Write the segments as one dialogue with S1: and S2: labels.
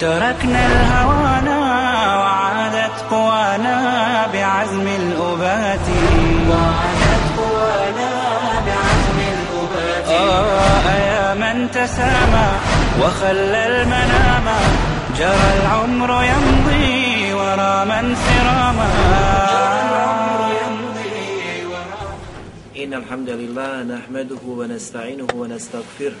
S1: تركنا الهوانا وعادت قوانا بعزم الأبات. وعادت قوانا بعزم الأبات. آه يا من تسامى وخلى المنام. جرى العمر يمضي ورا من سراما.
S2: إن الحمد لله نحمده ونستعينه ونستغفره.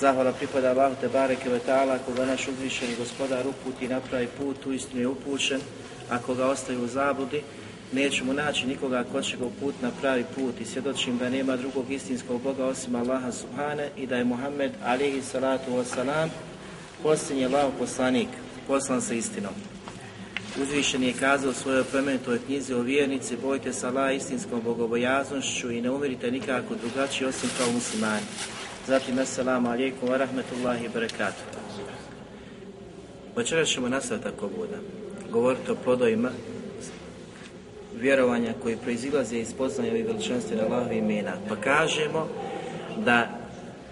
S2: Zahvala pripada Allahu te bareke ve ta'ala, ako ga naš uzvišeni gospodar uputi na pravi put, uistinu je upućen, ako ga ostaje u zabludi, nećemo naći nikoga ko će ga uput na pravi put i svjedočim da nema drugog istinskog Boga osim Allaha subhane i da je Muhammed alihi salatu wasalam posljednji Allahov poslanik, poslan sa istinom. Uzvišen je kazao u svojoj plemenitoj knjizi o vjernici, bojte se Allah istinskom bogobojaznošću i ne umirite nikako drugačiji osim kao muslimani. Zatim, assalamu alaikum wa rahmetullahi wa barakatuh. Večeras ćemo nastaviti ako bude. Govoriti o plodovima vjerovanja koji proizilaze iz poznanja ovih veličanstvene Allahove imena. Pa kažemo da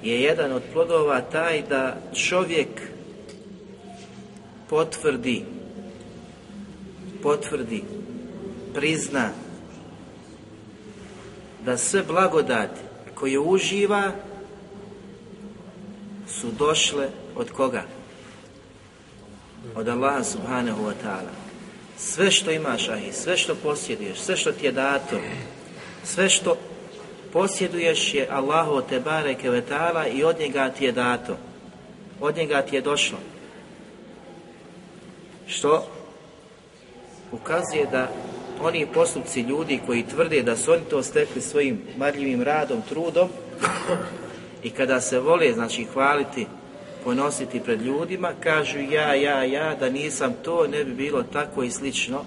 S2: je jedan od plodova taj da čovjek potvrdi, potvrdi, prizna da sve blagodati koje uživa su došle od koga? Od Allaha subhanahu wa ta'ala. Sve što imaš, ahi, sve što posjeduješ, sve što ti je dato, sve što posjeduješ je Allahu te bareke ve ta'ala i od njega ti je dato. Od njega ti je došlo. Što ukazuje da oni postupci ljudi koji tvrde da su oni to stekli svojim marljivim radom, trudom, i kada se vole, znači, hvaliti, ponositi pred ljudima, kažu ja, ja, ja, da nisam to, ne bi bilo tako i slično.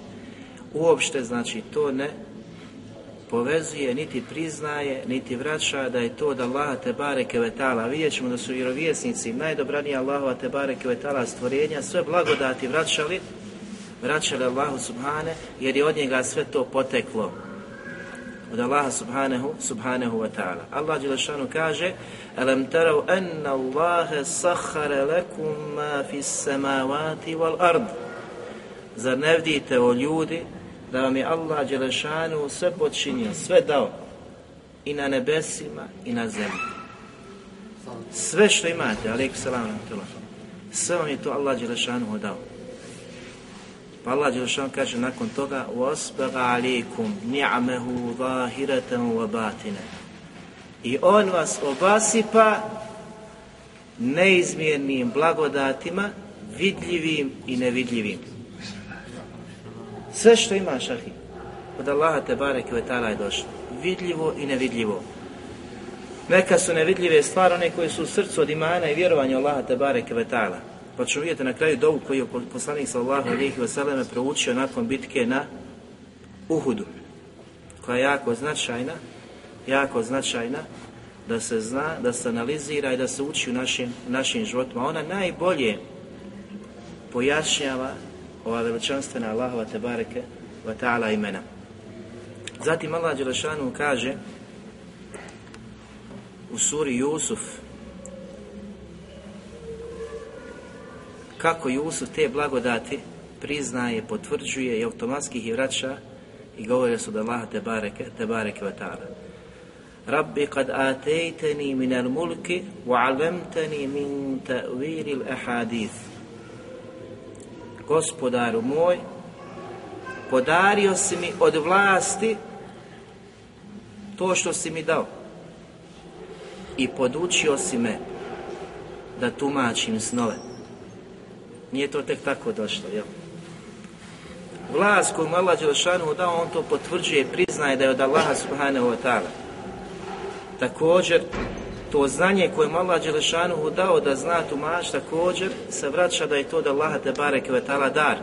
S2: Uopšte, znači, to ne povezuje, niti priznaje, niti vraća da je to od Allaha te bareke vetala. Vidjet ćemo da su vjerovjesnici najdobraniji Allahova te bareke vetala stvorenja, sve blagodati vraćali, vraćali Allahu subhane, jer je od njega sve to poteklo od Allaha subhanahu, subhanahu wa ta'ala. Allah Đelešanu kaže Alam tarav anna Allahe sahara lakum ma fis samavati wal ard. Zar ne vidite o ljudi da vam je Allah Đelešanu sve počinio, sve dao i na nebesima i na zemlji. Sve što imate, alaikum salam sve vam je to Allah Đelešanu dao. Pa Allah Đelšan kaže nakon toga وَاسْبَغَ عَلِيكُمْ نِعْمَهُ ظَاهِرَةً وَبَاتِنَ I On vas obasipa neizmjernim blagodatima, vidljivim i nevidljivim. Sve što imaš, ahi, od Allaha te bareke ve ta'ala je došlo. Vidljivo i nevidljivo. Neka su nevidljive stvari, one koje su u srcu od imana i vjerovanja Allaha te bareke ve ta'ala. Pa ćemo vidjeti na kraju dovu koju je poslanik sallallahu alejhi ve selleme proučio nakon bitke na Uhudu, koja je jako značajna, jako značajna da se zna, da se analizira i da se uči u našim, našim životima. Ona najbolje pojašnjava ova veličanstvena Allahova te bareke wa ta'ala imena. Zatim Allah Đelešanu kaže u suri Jusuf kako Jusuf te blagodati priznaje, potvrđuje i automatski ih vraća i govore su da Allah te bareke, te bareke wa ta'ala. Rabbi kad atejteni min al mulki wa alemteni min ta'viri ahadith. Gospodaru moj, podario si mi od vlasti to što si mi dao i podučio si me da tumačim snove. Nije to tek tako došlo, jel? Vlast koju Allah Đelešanu dao, on to potvrđuje priznaje da je od Allaha subhanahu wa ta'ala. Također, to znanje koje mu Allah Đelešanu dao da zna tumač, također se vraća da je to da Allaha te bareke ta'ala dar.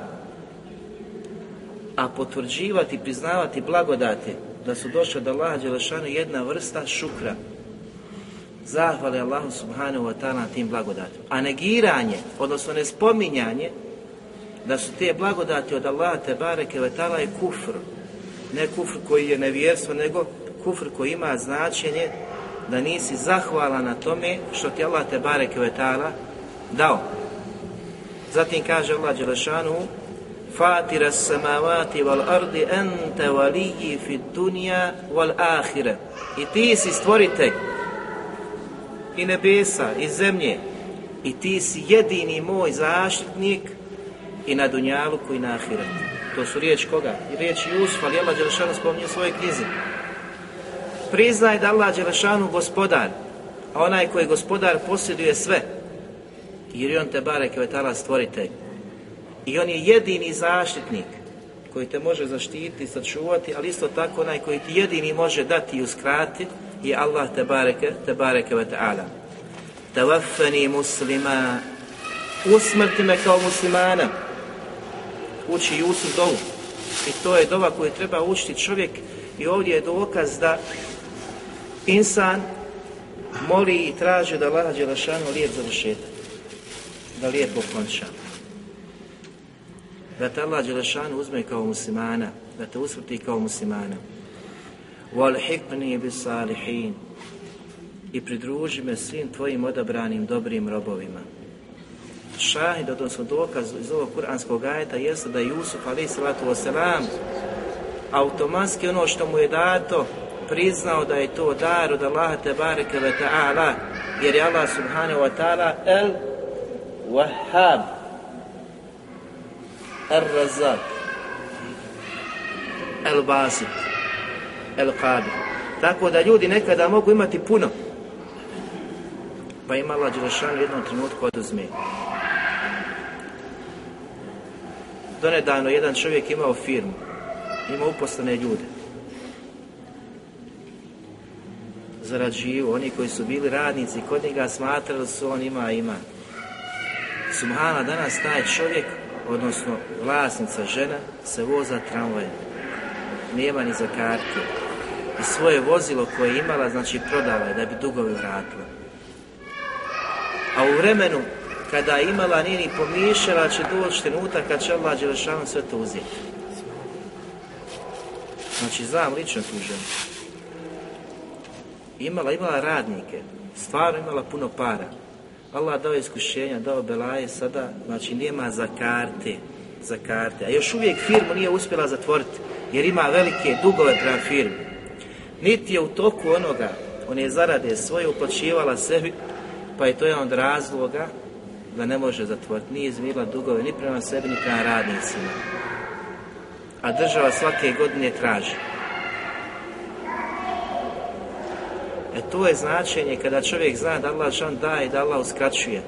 S2: A potvrđivati, priznavati blagodati da su došle od Allaha Đelešanu jedna vrsta šukra. Zahvali Allahu subhanahu wa ta'ala na tim blagodatima. A negiranje, odnosno nespominjanje, da su te blagodati od Allaha te bareke ve ta'ala je kufr. Ne kufr koji je nevjerstvo, nego kufr koji ima značenje da nisi zahvalan na tome što ti Allah te bareke ve ta'ala dao. Zatim kaže Allah Đelešanu Fatira samavati wal ardi ente waliji fi dunja wal ahire. I ti si stvoritelj i nebesa i zemlje i ti si jedini moj zaštitnik i na dunjaluku i na ahiretu. To su riječ koga? I riječ Jusuf, ali Allah Đelešanu spominje u svojoj knjizi. Priznaj da Allah Đelešanu gospodar, a onaj koji gospodar posjeduje sve, jer je on te barek je vetala stvoritelj. I on je jedini zaštitnik koji te može zaštititi, sačuvati, ali isto tako onaj koji ti jedini može dati i uskrati je Allah te bareke, te bareke ve ta'ala. Tawafani muslima, usmrti me kao muslimana, uči Jusuf dovu. I to je dova koju treba učiti čovjek i ovdje je dokaz da insan moli i traži da Allah Đelešanu lijep završetak. Da lijepo konča. Da te Allah Đelešanu uzme kao muslimana, da te usvrti kao muslimana. Walhiqni bis i pridruži me svim tvojim odabranim dobrim robovima. Šahid, odnosno dokaz iz ovog kuranskog ajeta jeste da Jusuf ali salatu wasalam automatski ono što mu je dato priznao da je to dar od Allaha te bareke ve ta'ala jer je Allah subhanahu wa ta'ala el wahhab el razak el basit el qadir tako da ljudi nekada mogu imati puno pa ima Allah u jednom trenutku oduzme donedavno jedan čovjek imao firmu imao uposlene ljude zarađivo, oni koji su bili radnici kod njega smatrali su on ima, ima. Subhana, danas taj čovjek, odnosno vlasnica žena, se voza tramvajem. Nema ni za kartu. I svoje vozilo koje je imala, znači prodala je da bi dugove vratila. A u vremenu kada je imala, nije ni pomišljala, će doći trenutak kad će Allah Đelešanu sve to uzeti. Znači, znam lično tu ženu imala, imala radnike, stvarno imala puno para. Allah dao iskušenja, dao belaje, sada, znači nema za karte, za karte. A još uvijek firmu nije uspjela zatvoriti, jer ima velike dugove prema firmi. Niti je u toku onoga, on je zarade svoje uplaćivala sebi, pa je to jedan od razloga da ne može zatvoriti. Nije izmirila dugove ni prema sebi, ni prema radnicima. A država svake godine traži. E to je značenje kada čovjek zna da Allah šan daje da Allah uskraćuje.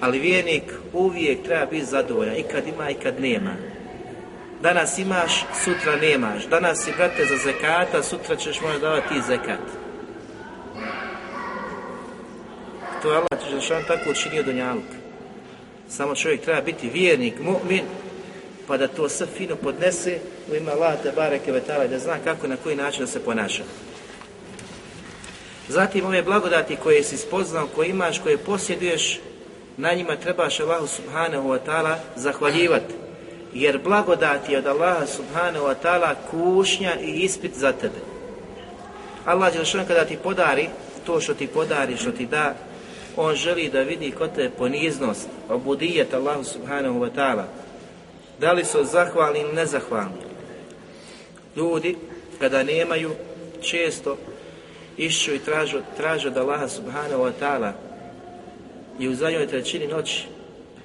S2: Ali vjernik uvijek treba biti zadovoljan i kad ima i kad nema. Danas imaš, sutra nemaš. Danas si brate za zekata, sutra ćeš možda davati zekat. To je Allah Žešan tako učinio Dunjaluk. Samo čovjek treba biti vjernik, mu'min, pa da to sve fino podnese u ime Allah te bareke vetala da zna kako na koji način da se ponaša. Zatim ove blagodati koje si spoznao, koje imaš, koje posjeduješ, na njima trebaš Allahu subhanahu wa ta'ala zahvaljivati. Jer blagodati od Allaha subhanahu wa ta'ala kušnja i ispit za tebe. Allah Đelšan kada ti podari to što ti podari, što ti da, on želi da vidi kod te poniznost, obudijet Allahu subhanahu wa ta'ala. Da li su zahvalni ili nezahvalni? Ljudi, kada nemaju, često išću i tražu, tražu od Allaha subhanahu wa ta'ala i u zadnjoj trećini noći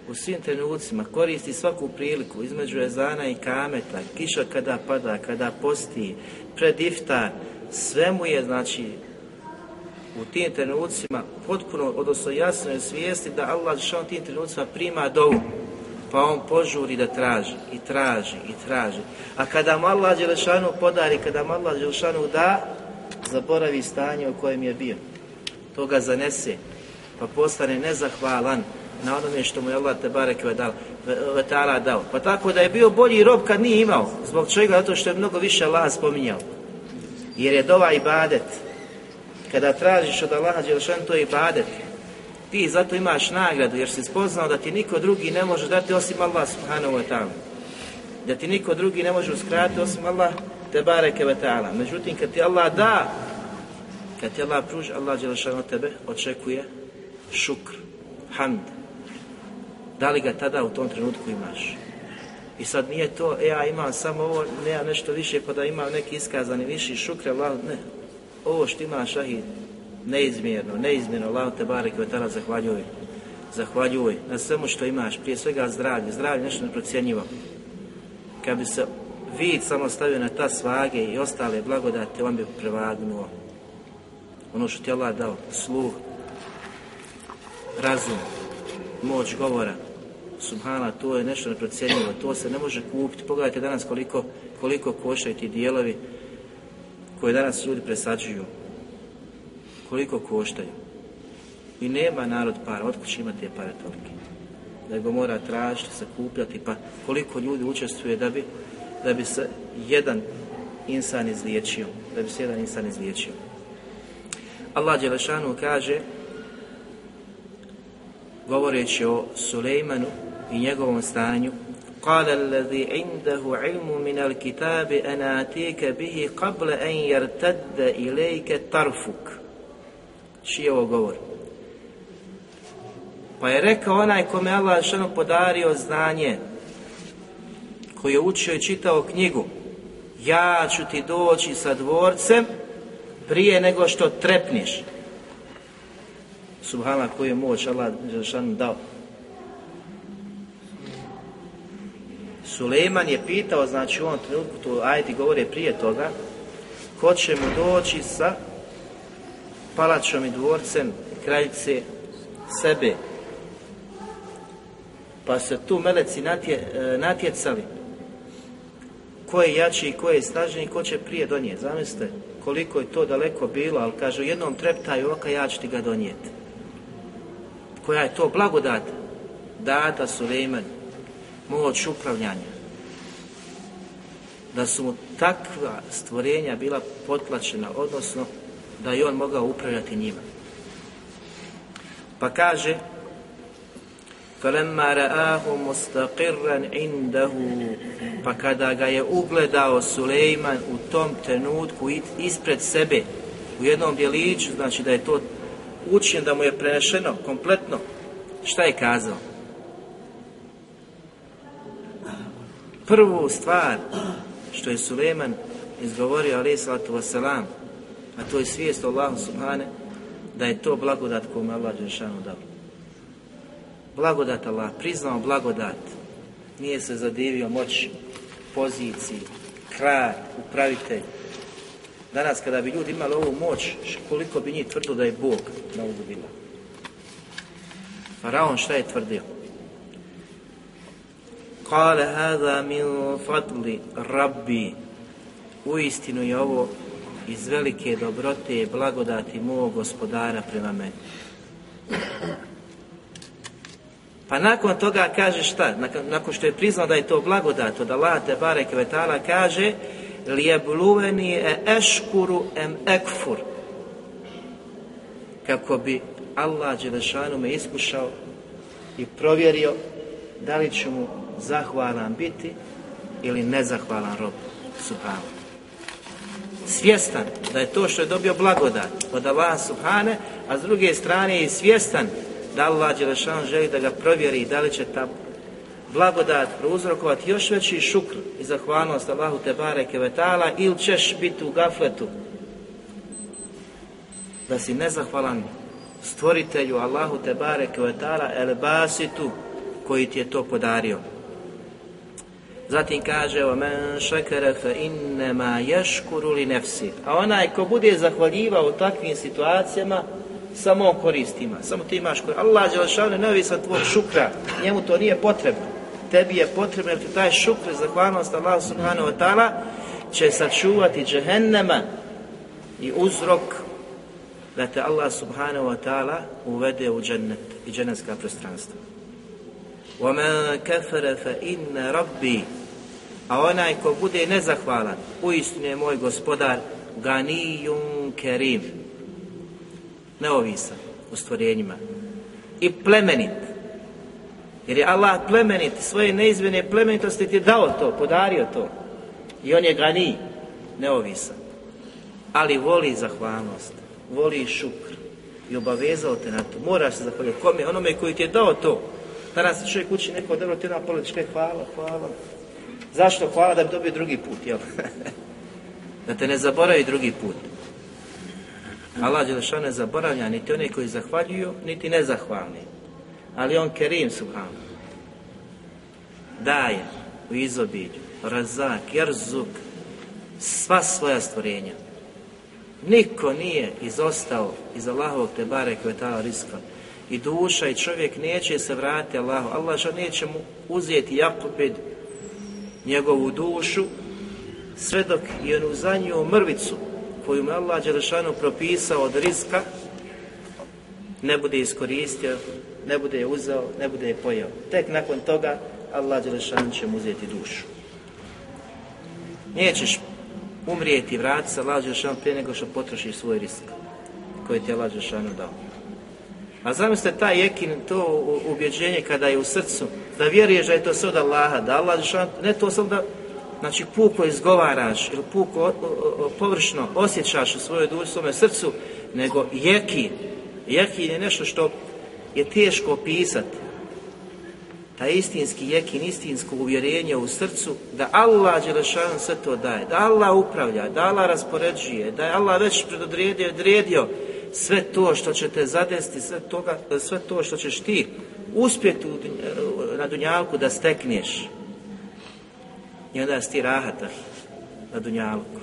S2: u svim trenucima koristi svaku priliku između ezana i kameta, kiša kada pada, kada posti, pred iftar, sve mu je znači u tim trenucima potpuno, odnosno jasno je svijesti da Allah u tim trenucima prima dovu. Pa on požuri da traži i traži i traži. A kada mu Allah Đelešanu podari, kada mu Allah Đelešanu da, zaboravi stanje u kojem je bio. To ga zanese, pa postane nezahvalan na onome što mu je Allah te barek ta'ala dao. Pa tako da je bio bolji rob kad nije imao. Zbog čega? Zato što je mnogo više Allah spominjao. Jer je dova ibadet. Kada tražiš od Allaha Đelšan, to je ibadet. Ti zato imaš nagradu, jer si spoznao da ti niko drugi ne može dati osim Allah subhanahu wa ta'ala. Da ti niko drugi ne može uskratiti osim Allah te bareke wa. Međutim, kad ti Allah da, kad ti Allah pruži, Allah Đelšan od tebe očekuje šukr, hamd. Da li ga tada u tom trenutku imaš? I sad nije to, e, ja imam samo ovo, nema nešto više, pa da imam neki iskazani viši šukre, Allah, ne. Ovo što ima šahid, neizmjerno, neizmjerno, Allah te barek i tada zahvaljuj. Zahvaljuj na svemu što imaš, prije svega zdravlje, zdravlje nešto neprocjenjivo. Kad bi se vid samo stavio na ta svage i ostale blagodate, on bi prevagnuo. Ono što ti Allah dao, sluh, razum, moć govora, subhana, to je nešto neprocjenjivo, to se ne može kupiti. Pogledajte danas koliko, koliko koštaju ti dijelovi koje danas ljudi presađuju. Koliko koštaju. I nema narod para, otkud će imati te pare tolike? Nego mora tražiti, sakupljati, pa koliko ljudi učestvuje da bi, da bi se jedan insan izliječio, da bi se jedan insan izliječio. Allah Đelešanu kaže, govoreći o Sulejmanu i njegovom stanju قال الذي عنده علم من الكتاب أنا أتيك به قبل أن يرتد إليك طرفك Čiji ovo govor? Pa je rekao onaj kome Allah šano podario znanje, koji je učio i čitao knjigu, ja ću ti doći sa dvorcem prije nego što trepniš. Subhana koju je moć Allah šano dao. Suleiman je pitao, znači u ovom trenutku, to ajdi govore prije toga, ko će mu doći sa palačom i dvorcem kraljice sebe. Pa se tu meleci natje, e, natjecali. Ko je jači i ko je snažniji ko će prije donijeti. Zamislite koliko je to daleko bilo, ali kaže jednom treptaju oka ja ću ti ga donijeti. Koja je to blagodat data Suleiman moć upravljanja. Da su mu takva stvorenja bila potlačena, odnosno da je on mogao upravljati njima. Pa kaže فَلَمَّا رَآهُ مُسْتَقِرًا عِنْدَهُ Pa kada ga je ugledao Sulejman u tom trenutku ispred sebe, u jednom djeliću, znači da je to učinjeno, da mu je prenešeno kompletno, šta je kazao? Prvu stvar što je Suleman izgovorio alaih salatu wasalam, a to je svijest Allahu subhane, da je to blagodat kome Allah Đelšanu dao. Blagodat Allah, priznao blagodat, nije se zadivio moći, poziciji, kraj, upravitelj. Danas kada bi ljudi imali ovu moć, koliko bi njih tvrdo da je Bog na bila. Faraon šta je tvrdio? Kale hada min fadli rabbi. Uistinu je ovo iz velike dobrote i blagodati mog gospodara prema meni. Pa nakon toga kaže šta? Nakon što je priznao da je to blagodat od Allah te barek vetala kaže lijebluveni e eškuru em ekfur kako bi Allah Đelešanu me iskušao i provjerio da li ću mu zahvalan biti ili nezahvalan rob Subhanu. Svjestan da je to što je dobio blagodat od Allah Subhane, a s druge strane je svjestan da Allah Đelešan želi da ga provjeri da li će ta blagodat prouzrokovati još veći šukr i zahvalnost Allahu te bareke vetala ili ćeš biti u gafletu da si nezahvalan stvoritelju Allahu te bareke vetala el basitu koji ti je to podario. Zatim kaže وَمَنْ شَكَرَ فَإِنَّمَا يَشْكُرُ لِنَفْسِ A onaj ko bude zahvaljivao u takvim situacijama, samo on koristima, samo ti imaš korist. Allah Đelešanu neovisan tvoj šukra, njemu to nije potrebno. Tebi je potrebno jer ti taj šukr, zahvalnost Allah subhanahu wa ta'ala, će sačuvati džehennema i uzrok da te Allah subhanahu wa ta'ala uvede u džennet i džennetska prostranstva. وَمَنْ كَفَرَ فَإِنَّ رَبِّي A onaj ko bude nezahvalan, uistinu je moj gospodar ganijun kerim, neovisan u stvorenjima i plemenit. Jer je Allah plemenit, svoje neizmjene plemenitosti ti dao to, podario to. I on je gani, neovisan. Ali voli zahvalnost, voli šukr i obavezao te na to. Moraš se zahvaliti kome, onome koji ti je dao to. Danas čovjek uči neko dobro ti na političke hvala, hvala. Zašto hvala da bi dobio drugi put, jel? da te ne zaboravi drugi put. Allah Đelešan ne zaboravlja niti one koji zahvaljuju, niti nezahvalni. Ali on kerim subhanu. Daje u izobilju, razak, jerzuk, sva svoja stvorenja. Niko nije izostao iz Allahovog te bare koje je ta riska. I duša i čovjek neće se vratiti Allahu. Allah što neće mu uzeti Jakubid njegovu dušu sve dok je onu zadnju mrvicu koju mu Allah Đelešanu propisao od riska ne bude iskoristio, ne bude je uzeo, ne bude je pojao. Tek nakon toga Allah Đelešanu će mu uzeti dušu. Nećeš umrijeti i vratiti se Allah Đelešanu prije nego što potrošiš svoj risk koji ti je Allah Đelešanu dao. A zamislite taj jekin, to ubjeđenje kada je u srcu, da vjeruješ da je to sve od Allaha, da Allah ne to samo da znači puko izgovaraš ili puko površno osjećaš u svojoj duši, svome srcu, nego jekin. Jekin je nešto što je teško opisati. Taj istinski jekin, istinsko uvjerenje u srcu da Allah Đelešan sve to daje, da Allah upravlja, da Allah raspoređuje, da je Allah već predodredio, odredio sve to što će te zadesti, sve, toga, sve to što ćeš ti uspjeti na dunjalku da stekneš. I onda si ti rahata na dunjalku.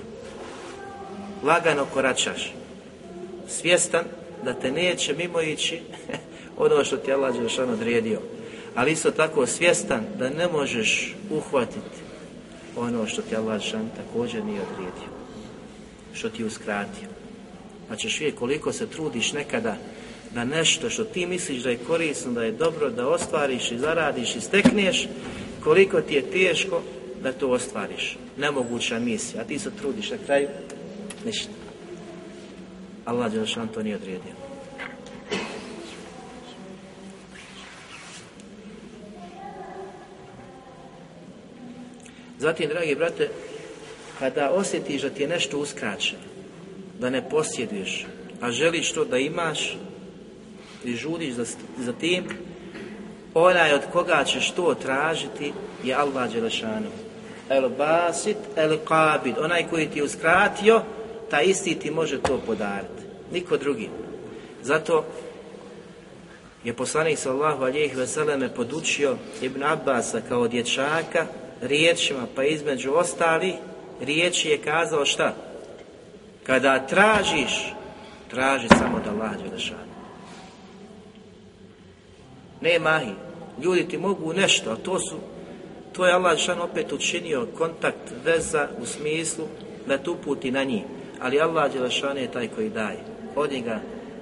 S2: Lagano koračaš. Svjestan da te neće mimo ići ono što ti Allah Đelšan odredio. Ali isto tako svjestan da ne možeš uhvatiti ono što ti Allah Đelšan također nije odredio. Što ti uskratio. Pa ćeš vidjeti koliko se trudiš nekada da nešto što ti misliš da je korisno, da je dobro, da ostvariš i zaradiš i stekneš, koliko ti je teško da to ostvariš. Nemoguća misija, a ti se trudiš na kraju, ništa. Allah Đelšan to nije odredio. Zatim, dragi brate, kada osjetiš da ti je nešto uskraćeno, da ne posjeduješ, a želiš to da imaš i žudiš za, za tim, onaj od koga ćeš to tražiti je Allah Đelešanu. El basit, el qabid, onaj koji ti je uskratio, ta isti ti može to podariti. Niko drugi. Zato je poslanik sallahu alijih veseleme podučio Ibn Abbasa kao dječaka riječima, pa između ostali riječi je kazao šta? Kada tražiš, traži samo da Allah Đelešanu. Ne mahi. Ljudi ti mogu nešto, a to su to je Allah šan opet učinio kontakt, veza u smislu da tu puti na njih. Ali Allah Đelešan je taj koji daje. Od njega,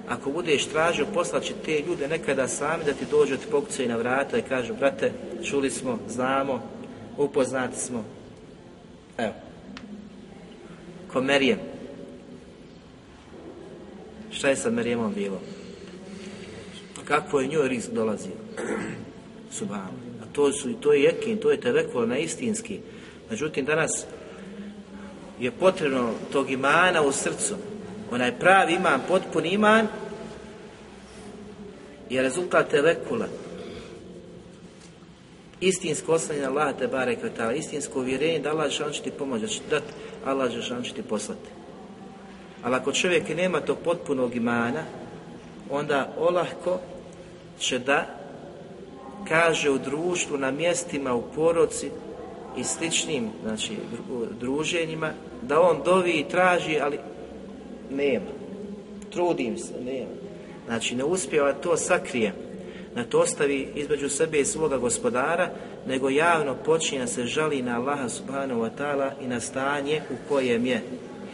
S2: ako budeš tražio, poslaće te ljude nekada sami da ti dođu, ti pokucaju na vrata i kažu, brate, čuli smo, znamo, upoznati smo. Evo. Ko Merijem. Šta je sa Merijemom bilo? Kako je njoj risk dolazio? Subhanu. A to, su, to je jekin, to je tevekul na istinski. Međutim, danas je potrebno tog imana u srcu. Onaj pravi iman, potpun iman, je rezultat tevekula. Istinsko oslanjanje Allah te bare kvetala, istinsko uvjerenje da Allah će ti pomoći, da će dati, Allah će ti poslati. Ali ako čovjek nema tog potpunog imana, onda olahko će da kaže u društvu, na mjestima, u poroci i sličnim znači, druženjima, da on dovi i traži, ali nema. Trudim se, nema. Znači, ne uspijeva to sakrije, da to ostavi između sebe i svoga gospodara, nego javno počinje se žali na Allaha subhanahu wa ta'ala i na stanje u kojem je.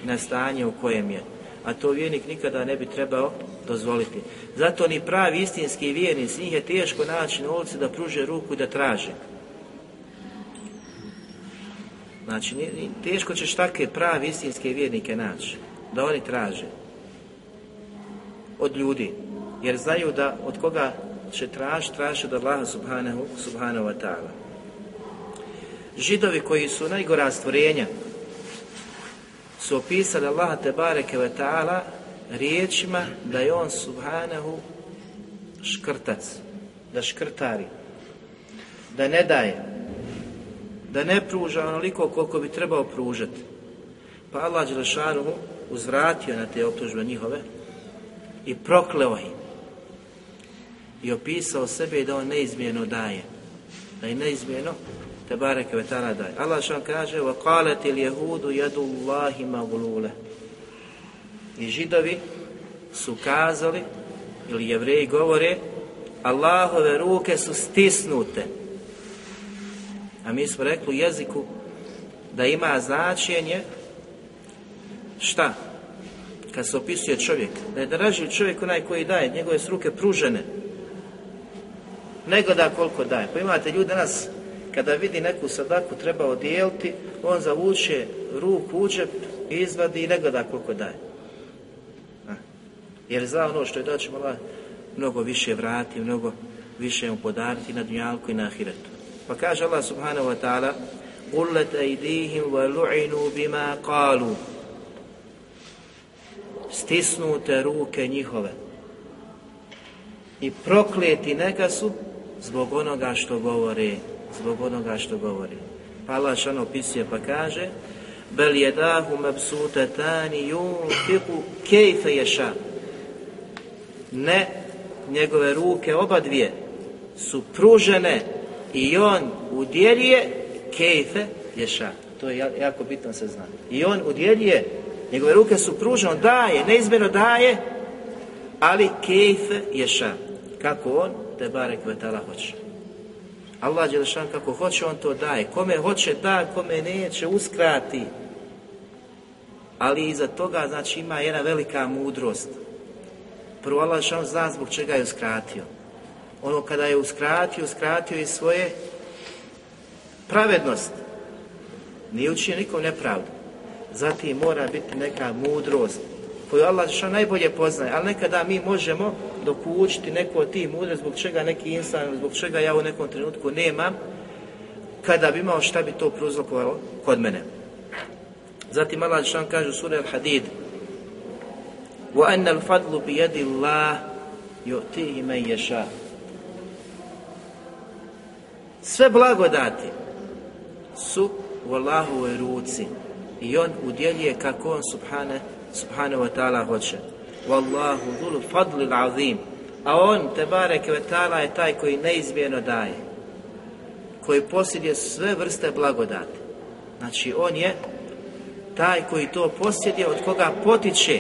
S2: Na stanje u kojem je. A to vjernik nikada ne bi trebao dozvoliti. Zato ni pravi istinski vjernici, njih je teško naći na ulici da pruže ruku i da traže. Znači, teško ćeš takve pravi istinske vjernike naći, da oni traže. Od ljudi. Jer znaju da od koga će tražiti, traži od Allaha subhanahu, subhanahu wa ta'ala. Židovi koji su najgora stvorenja su opisali Allaha te bareke wa ta'ala riječima da je on subhanahu škrtac, da škrtari, da ne daje, da ne pruža onoliko koliko bi trebao pružati. Pa Allah Đelešanuhu uzvratio na te optužbe njihove i prokleo im i opisao sebe da on neizmjerno daje. Da je neizmjerno te bareke vetala daje. Allah što kaže وَقَالَتِ الْيَهُودُ يَدُ اللَّهِ مَغْلُولَ I židovi su kazali, ili jevreji govore, Allahove ruke su stisnute. A mi smo rekli u jeziku da ima značenje šta? Kad se opisuje čovjek, da je draži čovjek onaj koji daje, njegove su ruke pružene, nego da koliko daje. Pa imate ljudi danas, kada vidi neku sadaku treba odijeliti, on zavuče ruku u džep, izvadi i nego da koliko daje. Jer zna ono što je da će mnogo više vrati, mnogo više mu podariti na dunjalku i na ahiretu. Pa kaže Allah subhanahu wa ta'ala Ullet ajdihim wa lu'inu bima qalu Stisnute ruke njihove i prokleti neka su zbog onoga što govore, zbog onoga što govore. Pa Allah šano opisuje pa kaže Bel jedahu mabsutatani yunfiqu kejfe ješa. Ne, njegove ruke oba dvije su pružene i on udjelje kejfe ješa. To je jako bitno se zna. I on udjelje, njegove ruke su pružene, on daje, neizmjerno daje, ali kejfe ješa. Kako on? te barek vetala hoće. Allah Đelešan kako hoće, on to daje. Kome hoće da, kome neće, uskrati. Ali iza toga, znači, ima jedna velika mudrost. Prvo Allah Đelešan zna zbog čega je uskratio. Ono kada je uskratio, uskratio i svoje pravednost. Nije učinio nikom nepravdu. Zatim mora biti neka mudrost koju Allah što najbolje poznaje, ali nekada mi možemo dokučiti neko od tih mudre zbog čega neki insan, zbog čega ja u nekom trenutku nemam, kada bi imao šta bi to prouzrokovalo kod mene. Zatim Allah što kaže u suri Al-Hadid وَأَنَّ الْفَضْلُ بِيَدِ اللَّهِ يُؤْتِهِ مَنْ يَشَاءُ Sve blagodati su u Allahovoj ruci i on udjeljuje kako on subhane subhanahu wa ta'ala hoće. Wallahu dhul fadlil azim. A on, te bareke ve ta'ala, je taj koji neizmjerno daje. Koji posjeduje sve vrste blagodati. Znači, on je taj koji to posjeduje, od koga potiče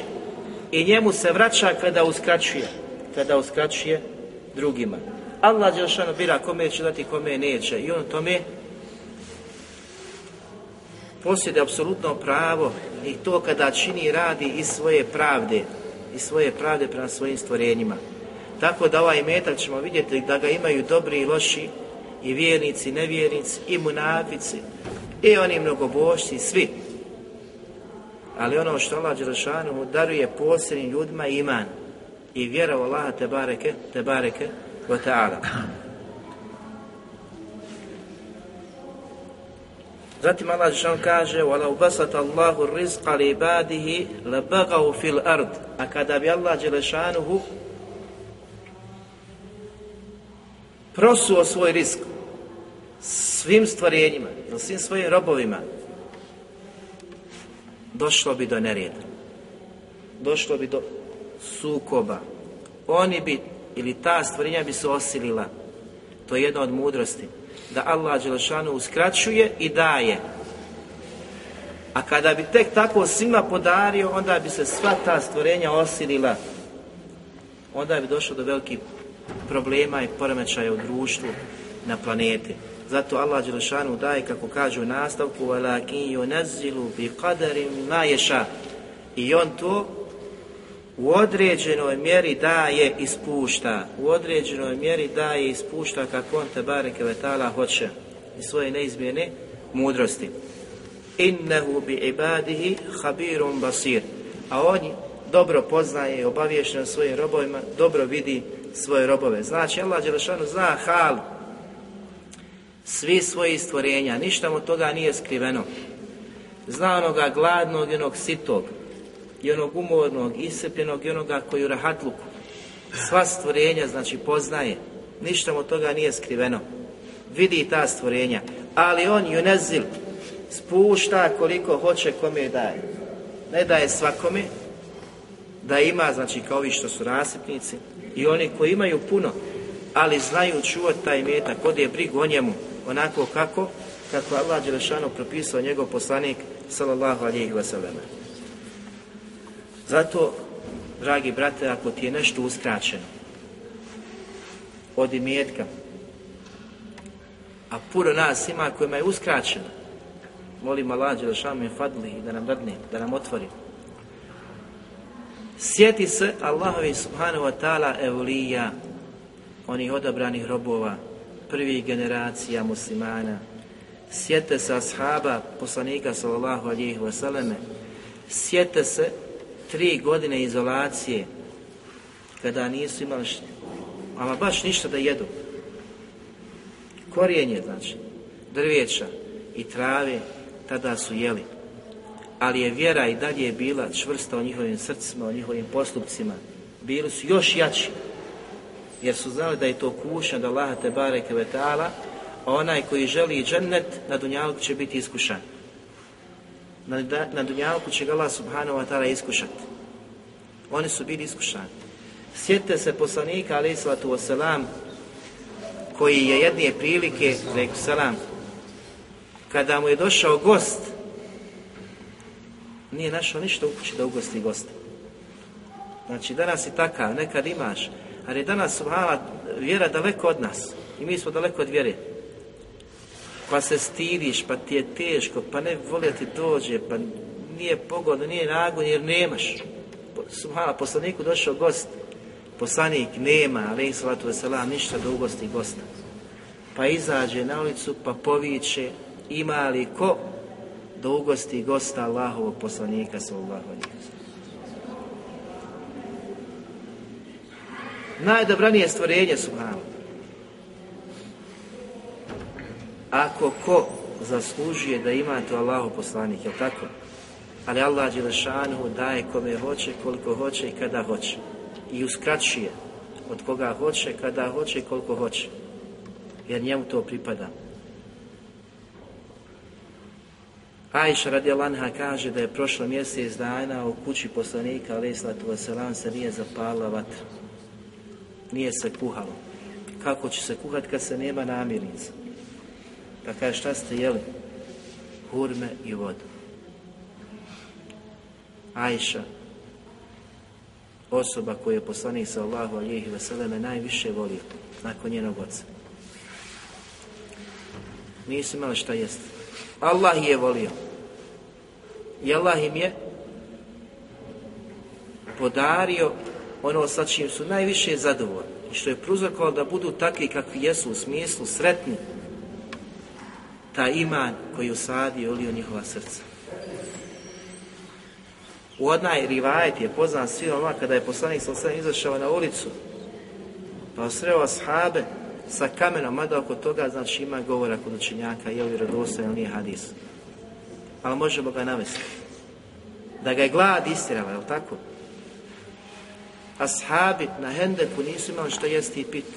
S2: i njemu se vraća kada uskraćuje. Kada uskraćuje drugima. Allah Đelšanu bira kome će dati, kome neće. I on tome posjede apsolutno pravo i to kada čini radi iz svoje pravde, i svoje pravde prema svojim stvorenjima. Tako da ovaj metak ćemo vidjeti da ga imaju dobri i loši, i vjernici, i nevjernici, i munafici, i oni mnogobošci, svi. Ali ono što Allah Đelešanu daruje posljednim ljudima iman i vjera u Allaha te bareke, te bareke, ta'ala. Zatim Allah što kaže وَلَوْ بَسَتَ اللَّهُ الرِّزْقَ لِعِبَادِهِ لَبَغَوْا فِي الْأَرْضِ A kada bi Allah Đelešanuhu prosuo svoj risk svim stvorenjima, svim svojim robovima, došlo bi do nerijeda. Došlo bi do sukoba. Oni bi, ili ta stvorenja bi se osilila. To je jedna od mudrosti. Da Allah Đelešanu uskraćuje i daje. A kada bi tek tako svima podario, onda bi se sva ta stvorenja osilila. Onda bi došlo do velikih problema i poremećaja u društvu na planeti. Zato Allah Đelešanu daje, kako kaže u nastavku, وَلَكِنْ يُنَزِّلُ بِقَدَرٍ مَا يَشَا I on to u određenoj mjeri daje i spušta. U određenoj mjeri daje i spušta kako on te bareke vetala hoće. I svoje neizmjene mudrosti. Innehu bi ibadihi habirum basir. A on dobro poznaje i obavješten svojim robovima, dobro vidi svoje robove. Znači, Allah Đelešanu zna hal svi svojih stvorenja, ništa mu toga nije skriveno. Zna onoga gladnog i onog sitog, i onog umornog, iscrpljenog i onoga koji u rahatluku. Sva stvorenja, znači, poznaje. Ništa mu toga nije skriveno. Vidi ta stvorenja. Ali on junezil spušta koliko hoće kome daje. Ne daje svakome, da ima, znači kao ovi što su rasipnici, i oni koji imaju puno, ali znaju čuvati taj metak, je brigu o njemu, onako kako, kako Allah Đelešanu propisao njegov poslanik, sallallahu alihi wasallam. Zato, dragi brate, ako ti je nešto uskraćeno od imetka, a puno nas ima kojima je uskraćeno, molim Allah i fadli da nam dadne, da nam otvori. Sjeti se Allahovi subhanahu wa ta'ala evlija, onih odabranih robova, prvih generacija muslimana. Sjete se ashaba poslanika sallallahu alihi wasallam. Sjete se tri godine izolacije kada nisu imali ama baš ništa da jedu. Korijenje, znači, drvijeća i trave, tada su jeli. Ali je vjera i dalje bila čvrsta u njihovim srcima, u njihovim postupcima. Bili su još jači, jer su znali da je to kušnja da Allaha te bareke ve ta'ala, a onaj koji želi džennet na dunjalku će biti iskušan. Na, na dunjalku će ga Allah subhanahu wa ta'ala iskušati. Oni su bili iskušani. Sjetite se poslanika, alaih sallatu wasalam, koji je jedne prilike, reku salam, kada mu je došao gost, nije našao ništa u kući da ugosti gosta. Znači, danas je takav, nekad imaš, ali danas, subhala, vjera daleko od nas i mi smo daleko od vjere. Pa se stidiš, pa ti je teško, pa ne voli ti dođe, pa nije pogodno, nije nagon jer nemaš. Subhala, poslaniku došao gost, poslanik nema, ali salatu wasalam, ništa da ugosti gosta. Pa izađe na ulicu, pa poviće, ima li ko da ugosti gosta Allahovog poslanika sallallahu Najdobranije stvorenje subhanahu. Ako ko zaslužuje da ima to Allahu poslanik, je tako? Ali Allah Đelešanu daje kome hoće, koliko hoće i kada hoće. I uskraćuje od koga hoće, kada hoće i koliko hoće. Jer njemu to pripada. Ajša radi Alanha kaže da je prošlo mjesec dana u kući poslanika, ali islatu wasalam, se nije zapalila vatra. Nije se kuhalo. Kako će se kuhati kad se nema namirnica? Pa kaže šta ste jeli? Hurme i vodu. Ajša, osoba koju je poslanik sa Allahu alihi veseleme najviše volio nakon njenog oca. Nisu imali šta jesti. Allah je volio. I Allah im je podario ono sa čim su najviše zadovoljni i što je pruzrokovalo da budu takvi kakvi jesu u smislu sretni ta iman koji usadi i olio njihova srca. U onaj rivajet je poznan svima kada je poslanik sa sve izašao na ulicu pa sreo ashabe sa kamenom, mada oko toga znači ima govora kod učenjaka je li vjerodostojan ili nije hadis. Ali možemo ga navesti. Da ga je glad istirala, je li tako? ashabi na Hendeku nisu imali što jesti i piti.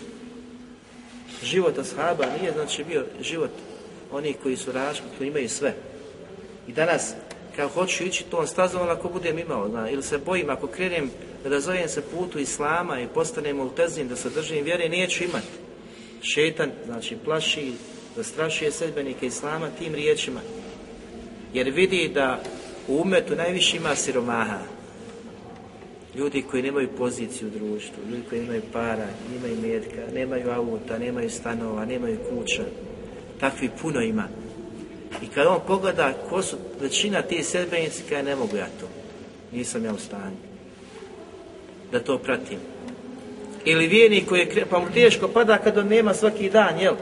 S2: Život ashaba nije znači bio život onih koji su rašli, koji imaju sve. I danas, kad hoću ići tom stazom, ako budem imao, zna, ili se bojim, ako krenem da zovem se putu Islama i postanem multezim, da se držim vjere, neću imati. Šetan, znači, plaši, zastrašuje sedbenike Islama tim riječima. Jer vidi da u umetu najviše ima siromaha. Ljudi koji nemaju poziciju u društvu, ljudi koji nemaju para, nemaju metka, nemaju auta, nemaju stanova, nemaju kuća. Takvi puno ima. I kad on pogleda ko su većina tih sedbenici, kada ne mogu ja to. Nisam ja u stanju. Da to pratim. Ili vijenik koji je, pa mu teško pada kad on nema svaki dan, jel?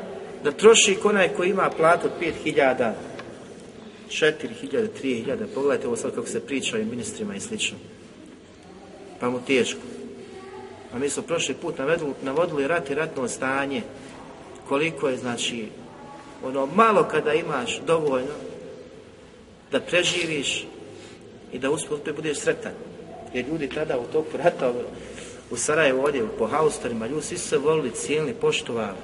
S2: Da troši onaj koji ima platu od 5000, 4000, 3000, pogledajte ovo sad kako se priča o ministrima i slično. Pa mu teško. A mi smo prošli put navodili rat i ratno stanje. Koliko je, znači, ono malo kada imaš dovoljno da preživiš i da usput budeš sretan. Jer ljudi tada u toku rata u Sarajevu ovdje po haustorima, ljudi svi se volili, cijelni, poštovali,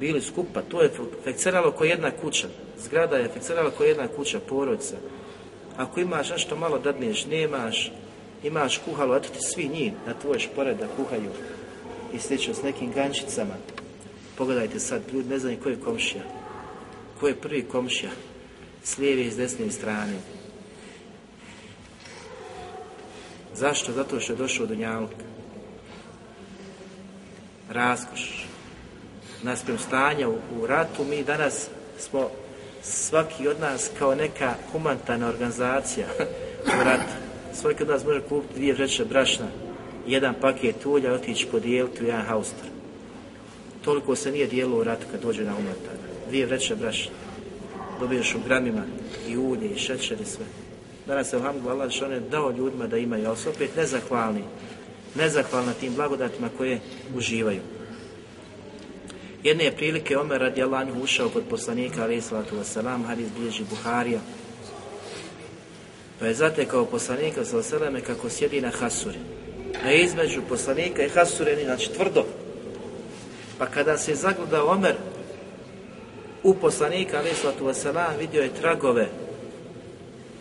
S2: bili skupa, to je fekceralo kao jedna kuća, zgrada je fekcerala kao jedna kuća, porodica. Ako imaš nešto malo dadneš, nemaš, imaš kuhalo, eto ti svi njih na tvoj špored da kuhaju i slično s nekim gančicama. Pogledajte sad, ljudi ne znaju ko je komšija. Ko je prvi komšija? S lijeve i s desne strane. Zašto? Zato što je došao do njalka raskoš. Naspram stanja u, u ratu, mi danas smo svaki od nas kao neka humanitarna organizacija u ratu. Svaki od nas može kupiti dvije vreće brašna, jedan paket ulja otići podijeliti u jedan haustor. Toliko se nije dijelo u ratu kad dođe na humanitarna. Dvije vreće brašna. Dobiješ u gramima i ulje i šećer i sve. Danas se alhamdulillah što on je dao ljudima da imaju, ali su opet nezahvalni nezahvalna tim blagodatima koje uživaju. Jedne je prilike Omer radi ušao kod poslanika alaih sallatu wasalam, hadis bliži Buharija. Pa je zatekao poslanika sallallahu kako sjedi na hasuri. A između poslanika i hasure, znači tvrdo. Pa kada se zagledao Omer u poslanika alaih sallatu wasalam, vidio je tragove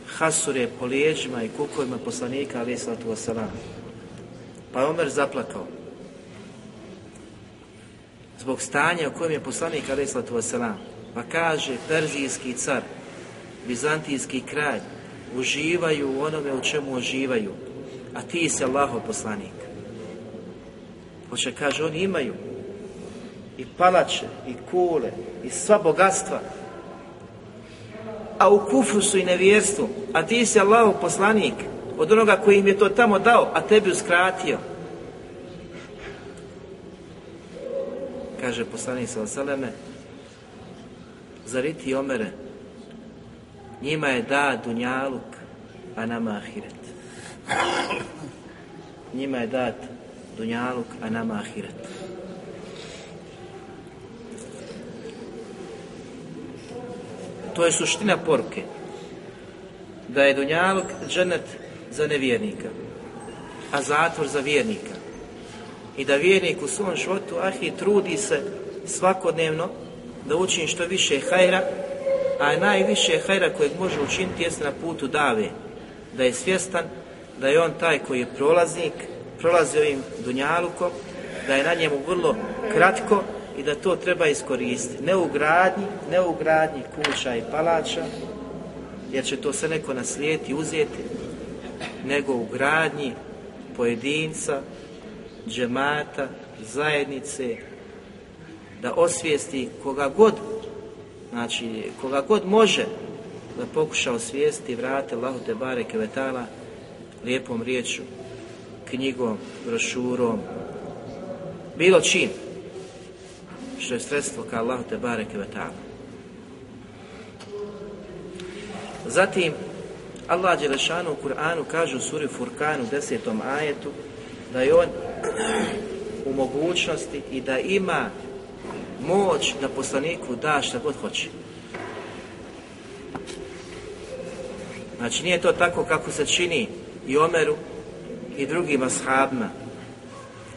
S2: hasure po lijeđima i kukovima poslanika alaih sallatu wasalam. Pa je Omer zaplakao. Zbog stanja u kojem je poslanik Aleyhislatu Wasalam. Pa kaže, perzijski car, bizantijski kralj, uživaju u onome u čemu uživaju. A ti si Allaho poslanik. Hoće kaže, oni imaju i palače, i kule, i sva bogatstva. A u kufru su i nevjerstvu. A ti si Allaho poslanik od onoga koji im je to tamo dao, a tebi uskratio. Kaže poslanik sa Seleme, zar ti omere, njima je da dunjaluk, a nama ahiret. Njima je dat dunjaluk, a nama ahiret. To je suština porke. Da je dunjaluk dženet za nevjernika, a zatvor za vjernika. I da vjernik u svom životu ahi trudi se svakodnevno da učini što više hajra, a najviše hajra kojeg može učiniti jeste na putu dave. Da je svjestan da je on taj koji je prolaznik, prolazi ovim dunjalukom, da je na njemu vrlo kratko i da to treba iskoristiti. Ne u gradnji, ne u gradnji kuća i palača, jer će to se neko naslijeti, uzeti, nego u gradnji pojedinca, džemata, zajednice, da osvijesti koga god, znači koga god može da pokuša osvijesti i vrati Allahu te bare kevetala lijepom riječu, knjigom, brošurom, bilo čim što je sredstvo ka Allahu te bare kevetala. Zatim, Allah Đelešanu u Kur'anu kaže u suri Furkanu, desetom ajetu, da je on u mogućnosti i da ima moć da poslaniku da šta god hoće. Znači nije to tako kako se čini i Omeru i drugim ashabima.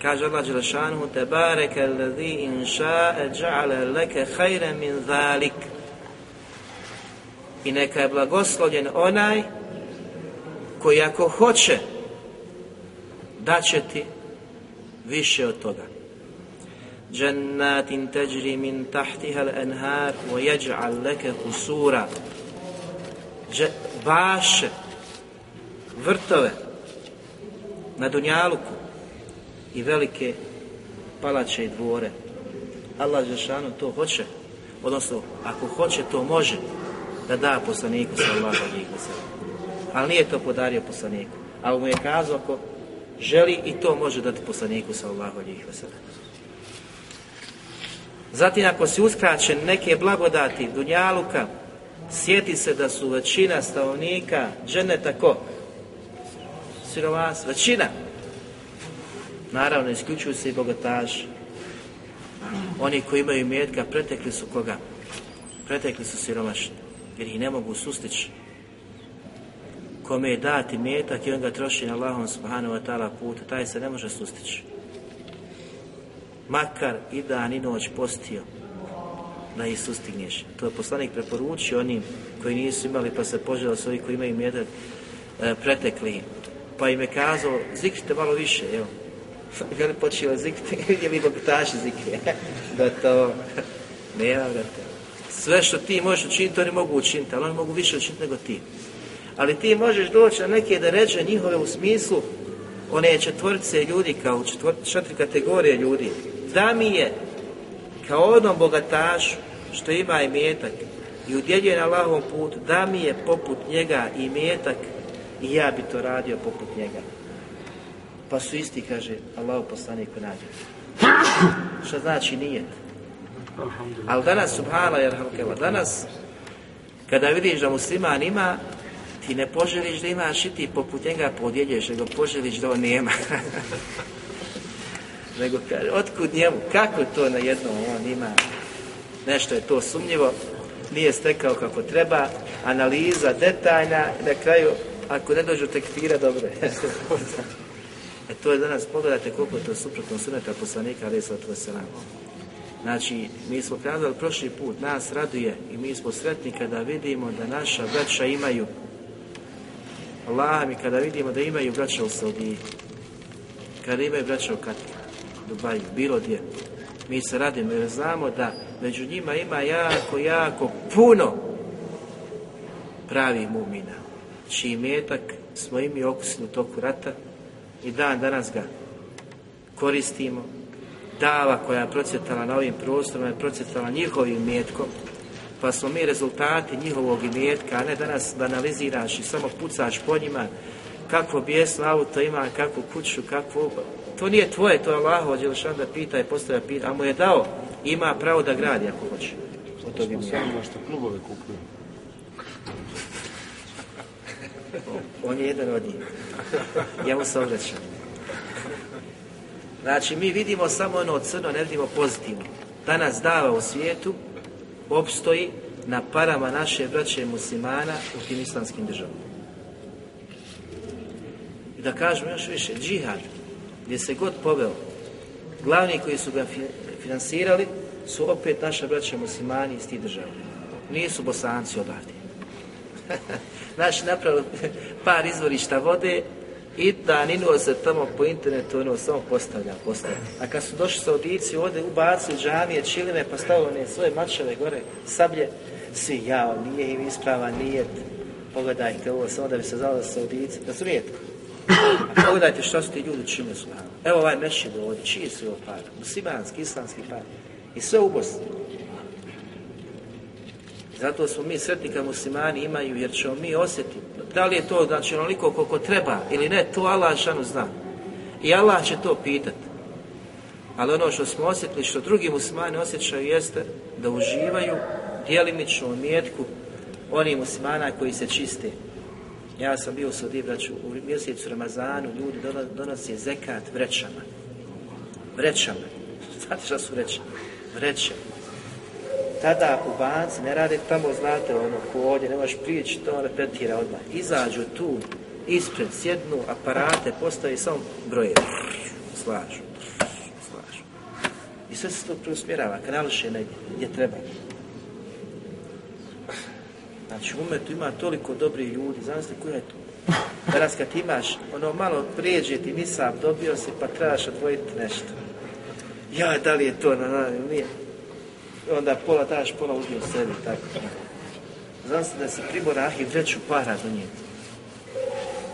S2: Kaže Allah Đelešanu, Tebareke alladhi inša eđa'ale leke hajre min zalik. I neka je blagoslovljen onaj koji ako hoće daće ti više od toga. Džennatin teđri min tahtiha l'enhar wa jeđa'al leke husura. Baše, vrtove, na Dunjaluku, i velike palače i dvore. Allah Žešanu to hoće, odnosno ako hoće to može da da poslaniku sallallahu sellem. Ali nije to podario poslaniku. Ali mu je kazao ako želi i to može dati poslaniku sallallahu sellem. Zatim ako si uskraćen neke blagodati Dunjaluka, sjeti se da su većina stanovnika dženeta ko? Sirovas, većina. Naravno, isključuju se i bogataši. Oni koji imaju metka pretekli su koga? Pretekli su siromašni, jer ih ne mogu sustići. Kome je dati metak i on ga troši na Allahom subhanahu wa ta'ala puta, taj se ne može sustići. Makar i dan i noć postio, da ih sustigneš. To je poslanik preporučio onim koji nisu imali pa se požele s koji imaju metak e, pretekli. Pa im je kazao, zikrite malo više, evo. Kad je počeo zikriti, vidjeli bogataši zikri. da to, nema vrata. Sve što ti možeš učiniti, oni mogu učiniti, ali oni mogu više učiniti nego ti. Ali ti možeš doći na neke da reče njihove u smislu one četvorce ljudi kao četvor, četiri kategorije ljudi. Da mi je kao onom bogatašu što ima i metak i udjeljuje na Allahovom putu, da mi je poput njega i metak i ja bi to radio poput njega. Pa su isti, kaže Allah poslaniku nađe. Što znači nijet? Ali danas, subhala, jerhamkeva, danas, kada vidiš da musliman ima, ti ne poželiš da imaš i ti poput njega podjeljuješ, nego poželiš da on nema. nego kaže, otkud njemu, kako to na jednom on ima, nešto je to sumnjivo, nije stekao kako treba, analiza detaljna, na kraju, ako ne dođu tekstira, dobro je. e to je danas, pogledajte koliko je to suprotno suneta poslanika, wasalam. Znači, mi smo kazali prošli put, nas raduje i mi smo sretni kada vidimo da naša braća imaju Allah mi kada vidimo da imaju braća u Saudiji, kada imaju braća u Dubaju, bilo gdje, mi se radimo jer znamo da među njima ima jako, jako puno pravih mumina, čiji metak smo imi okusili u toku rata i dan danas ga koristimo, dava koja je procvjetala na ovim prostorima je procvjetala njihovim metkom, pa smo mi rezultati njihovog imetka, a ne danas da analiziraš i samo pucaš po njima kakvo bijesno auto ima, kakvu kuću, kakvu... To nije tvoje, to je Allaho, Đelšan da pita i postavlja pita, a mu je dao, ima pravo da gradi ako hoće. Od tog imetka.
S3: Samo što klubove kupuju.
S2: On je jedan od njih. Ja mu se obraćam. Znači, mi vidimo samo ono crno, ne vidimo pozitivno. Danas dava u svijetu opstoji na parama naše braće muslimana u tim islamskim državama. I da kažemo još više, džihad, gdje se god poveo, glavni koji su ga fi- finansirali su opet naša braća muslimani iz tih država. Nisu bosanci odavde. Naši napravili par izvorišta vode i da ninuo se tamo po internetu, ono samo postavlja, postavlja. A kad su došli Saudici ovdje, ubacili džamije, čilime, pa stavili one svoje mačeve gore, sablje, svi jao, nije im ispravan, nije, pogledajte ovo, samo da bi se znalo da su? A pogledajte što su ti ljudi činili su Evo ovaj mešid ovdje, čiji su ovo par? Muslimanski, islamski par. I sve u Bosni. Zato smo mi sretni kad muslimani imaju, jer ćemo mi osjetiti. Da li je to znači onoliko koliko treba ili ne, to Allah šanu zna. I Allah će to pitat. Ali ono što smo osjetili, što drugi muslimani osjećaju jeste da uživaju djelimično u mjetku onih muslimana koji se čiste. Ja sam bio u Saudi, braću, u mjesecu Ramazanu, ljudi dono- donose zekat vrećama. Vrećama. Znate šta su vreće? Vreće tada u banci ne rade tamo, znate, ono, ko ovdje, ne možeš prijeći, to repetira odmah. Izađu tu, ispred, sjednu, aparate, postavi samo broje. Slažu, slažu. I sve se to preusmjerava, kanališe negdje, gdje treba. Znači, u umetu ima toliko dobrih ljudi, znaš koja je to? Danas kad imaš, ono malo prijeđe ti nisam, dobio si, pa trebaš odvojiti nešto. Ja, da li je to na na, nije. Onda pola daš, pola uzmi u sebi, tako. Znam se da se pribora ahi vreću para donijeti.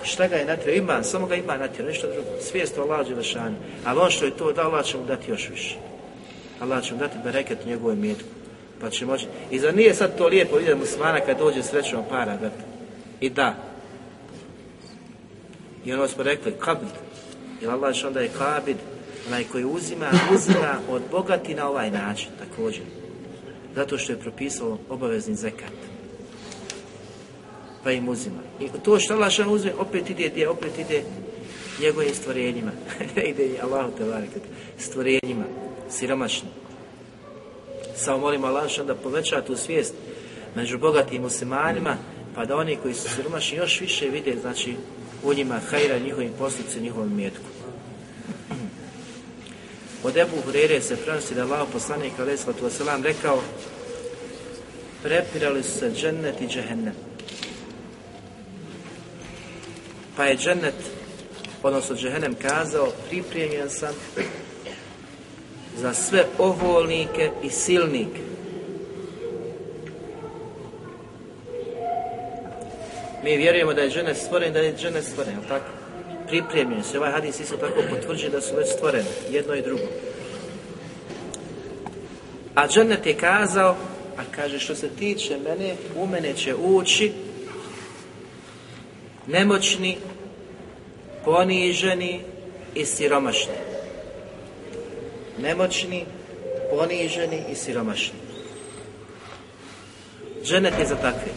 S2: Šta ga je natjerao? Ima, samo ga ima natjerao, nešto drugo. Svijest o Allah Đelešanu. Ali on što je to da, Allah će mu dati još više. Allah će mu dati bereket u njegovoj metku. Pa će moći... I zar nije sad to lijepo vidjeti muslimana kad dođe srećom para, brate? I da. I ono smo rekli, kabid. Jer Allah što onda je kabid, onaj koji uzima, uzima od bogati na ovaj način, također. Zato što je propisao obavezni zekat pa im uzima. I to što Allah šan uzme, opet ide gdje, opet ide njegovim stvorenjima. ide i Allahu stvorenjima, siromašnim. Samo molimo Allah šan da poveća tu svijest među bogatim muslimanima, pa da oni koji su siromašni još više vide, znači, u njima hajra, njihovim postupcima, njihovom mjetku. Od Ebu Hurere se prenosi da Allah poslanik alaih sallatu wasalam rekao prepirali su se džennet i džehennem Pa je džennet, odnosno džehennem kazao, pripremljen sam za sve oholnike i silnike. Mi vjerujemo da je džennet stvoren, da je džennet stvoren, tako? Pripremljen se. Ovaj hadis isto tako potvrđuje da su već stvorene, jedno i drugo. A džennet je kazao, a kaže što se tiče mene, u mene će ući nemoćni, poniženi i siromašni. Nemoćni, poniženi i siromašni. Dženet je za takve.